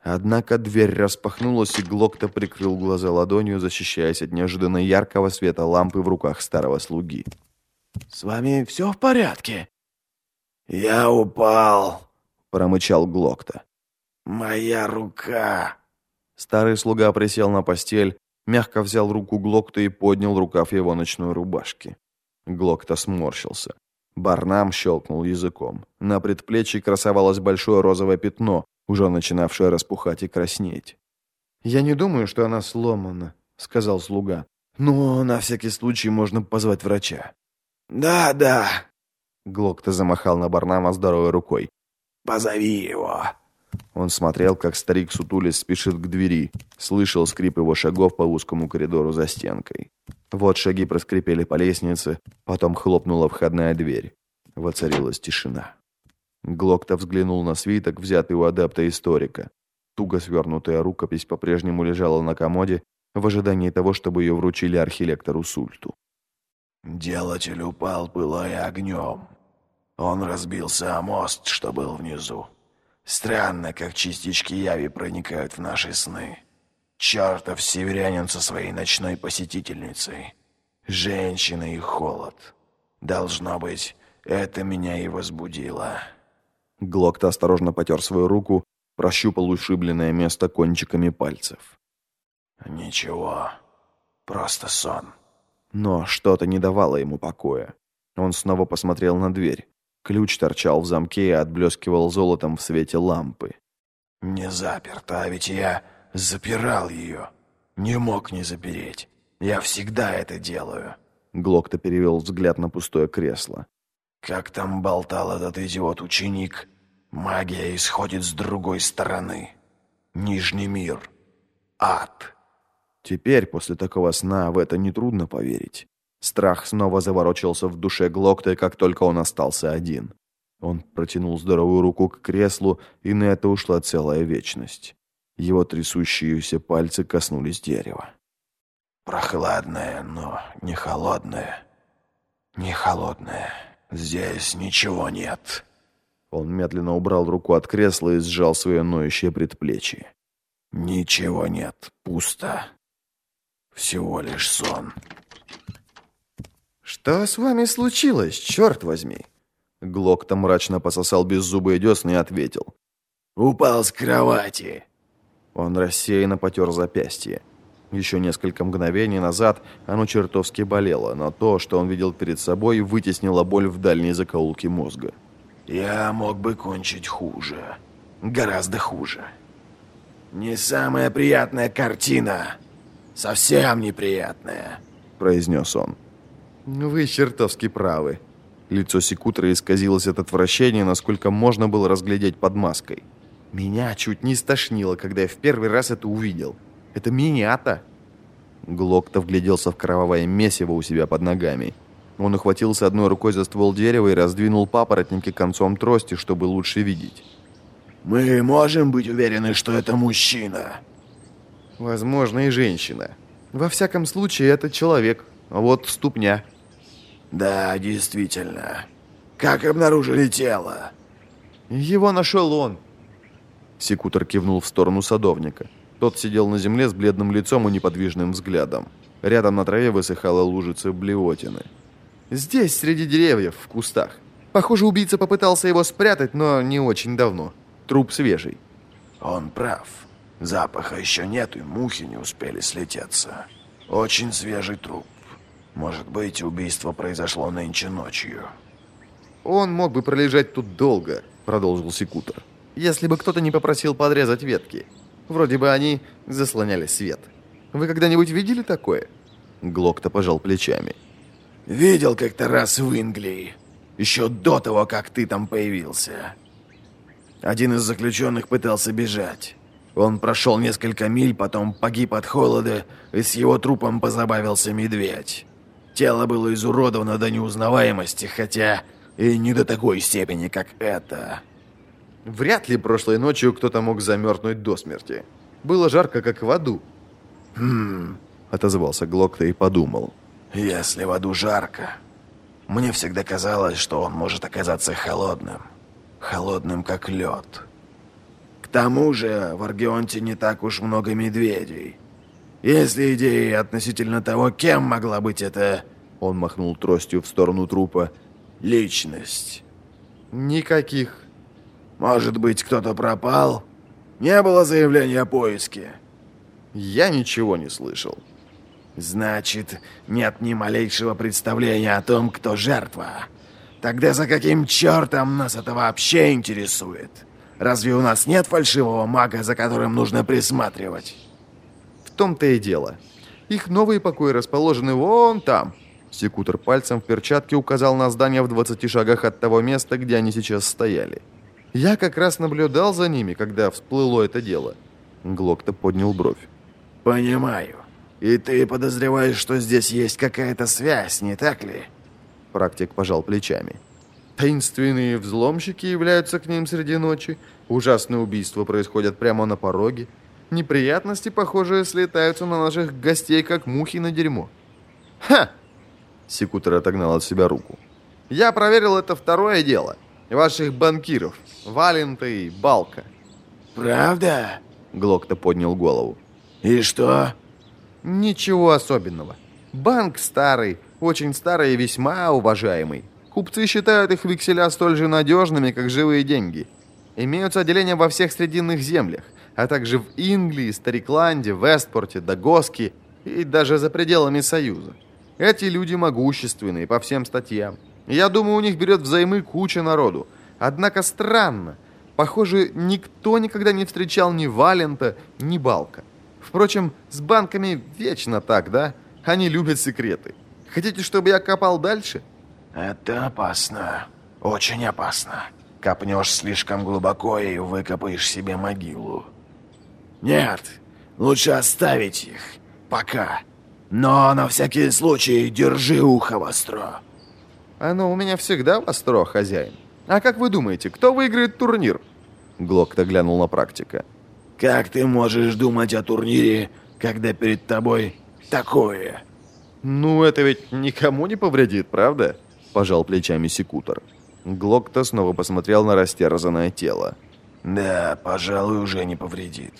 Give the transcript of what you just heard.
Однако дверь распахнулась, и Глокта прикрыл глаза ладонью, защищаясь от неожиданно яркого света лампы в руках старого слуги. «С вами все в порядке?» «Я упал», — промычал Глокта. «Моя рука!» Старый слуга присел на постель, мягко взял руку Глокта и поднял рукав его ночной рубашки. Глокта сморщился. Барнам щелкнул языком. На предплечье красовалось большое розовое пятно, уже начинавшее распухать и краснеть. «Я не думаю, что она сломана», — сказал слуга. «Но на всякий случай можно позвать врача». «Да, да», — Глокта замахал на Барнама здоровой рукой. «Позови его». Он смотрел, как старик сутулис спешит к двери, слышал скрип его шагов по узкому коридору за стенкой. Вот шаги проскрипели по лестнице, потом хлопнула входная дверь. Воцарилась тишина. Глокта взглянул на свиток, взятый у адепта-историка. Туго свернутая рукопись по-прежнему лежала на комоде в ожидании того, чтобы ее вручили архилектору Сульту. «Делатель упал пылая огнем. Он разбился о мост, что был внизу. Странно, как частички яви проникают в наши сны. Чертов северянин со своей ночной посетительницей. Женщина и холод. Должно быть, это меня и возбудило. Глокта осторожно потер свою руку, прощупал ушибленное место кончиками пальцев. Ничего, просто сон. Но что-то не давало ему покоя. Он снова посмотрел на дверь. Ключ торчал в замке и отблескивал золотом в свете лампы. «Не заперто, а ведь я запирал ее. Не мог не запереть. Я всегда это делаю». Глокта перевел взгляд на пустое кресло. «Как там болтал этот идиот-ученик? Магия исходит с другой стороны. Нижний мир. Ад». Теперь, после такого сна, в это нетрудно поверить. Страх снова заворочился в душе Глокта, как только он остался один. Он протянул здоровую руку к креслу, и на это ушла целая вечность. Его трясущиеся пальцы коснулись дерева. «Прохладное, но не холодное. Не холодное. Здесь ничего нет». Он медленно убрал руку от кресла и сжал свое ноющее предплечье. «Ничего нет. Пусто. Всего лишь сон». «Что с вами случилось, черт возьми?» Глокта мрачно пососал беззубые десны и ответил. «Упал с кровати». Он рассеянно потер запястье. Еще несколько мгновений назад оно чертовски болело, но то, что он видел перед собой, вытеснило боль в дальней закоулке мозга. «Я мог бы кончить хуже. Гораздо хуже. Не самая приятная картина. Совсем неприятная», — произнес он. «Вы чертовски правы». Лицо секутора исказилось от отвращения, насколько можно было разглядеть под маской. «Меня чуть не стошнило, когда я в первый раз это увидел. Это меня-то!» Глокта вгляделся в кровавое месиво у себя под ногами. Он ухватился одной рукой за ствол дерева и раздвинул папоротники концом трости, чтобы лучше видеть. «Мы можем быть уверены, что это мужчина?» «Возможно, и женщина. Во всяком случае, это человек. А вот ступня». «Да, действительно. Как обнаружили тело?» «Его нашел он». Секутор кивнул в сторону садовника. Тот сидел на земле с бледным лицом и неподвижным взглядом. Рядом на траве высыхала лужица блевотины. «Здесь, среди деревьев, в кустах. Похоже, убийца попытался его спрятать, но не очень давно. Труп свежий». «Он прав. Запаха еще нет, и мухи не успели слететься. Очень свежий труп. Может быть, убийство произошло нынче ночью. Он мог бы пролежать тут долго, продолжил Секутор. Если бы кто-то не попросил подрезать ветки. Вроде бы они заслоняли свет. Вы когда-нибудь видели такое? Глокта пожал плечами. Видел как-то раз в Инглии. Еще до того, как ты там появился. Один из заключенных пытался бежать. Он прошел несколько миль, потом погиб от холода, и с его трупом позабавился медведь. Тело было изуродовано до неузнаваемости, хотя и не до такой степени, как это. Вряд ли прошлой ночью кто-то мог замерзнуть до смерти. Было жарко, как в аду. «Хм...» — отозвался Глокта и подумал. «Если в аду жарко, мне всегда казалось, что он может оказаться холодным. Холодным, как лед». К тому же в Аргионте не так уж много медведей. Есть ли идеи относительно того, кем могла быть эта...» Он махнул тростью в сторону трупа. «Личность». «Никаких». «Может быть, кто-то пропал? Не было заявления о поиске?» «Я ничего не слышал». «Значит, нет ни малейшего представления о том, кто жертва. Тогда за каким чертом нас это вообще интересует? Разве у нас нет фальшивого мага, за которым нужно присматривать?» «В том-то и дело. Их новые покои расположены вон там». Секутор пальцем в перчатке указал на здание в 20 шагах от того места, где они сейчас стояли. «Я как раз наблюдал за ними, когда всплыло это дело». Глок-то поднял бровь. «Понимаю. И ты подозреваешь, что здесь есть какая-то связь, не так ли?» Практик пожал плечами. Таинственные взломщики являются к ним среди ночи. Ужасные убийства происходят прямо на пороге. Неприятности, похоже, слетаются на наших гостей, как мухи на дерьмо. «Ха!» Секутор отогнал от себя руку. «Я проверил это второе дело. Ваших банкиров. Валента и Балка». «Правда?» Глок-то поднял голову. «И что?» «Ничего особенного. Банк старый, очень старый и весьма уважаемый. Купцы считают их векселя столь же надежными, как живые деньги. Имеются отделения во всех срединных землях, а также в Инглии, Старикланде, Вестпорте, Дагоске и даже за пределами Союза. Эти люди могущественные по всем статьям. Я думаю, у них берет взаймы куча народу. Однако странно. Похоже, никто никогда не встречал ни Валента, ни Балка. Впрочем, с банками вечно так, да? Они любят секреты. Хотите, чтобы я копал дальше? Это опасно. Очень опасно. Копнешь слишком глубоко и выкопаешь себе могилу. Нет, лучше оставить их. Пока. Но на всякий случай держи ухо востро. Оно у меня всегда востро, хозяин. А как вы думаете, кто выиграет турнир? Глок-то глянул на практика. Как ты можешь думать о турнире, когда перед тобой такое? Ну, это ведь никому не повредит, правда? Пожал плечами секутор. Глок-то снова посмотрел на растерзанное тело. Да, пожалуй, уже не повредит.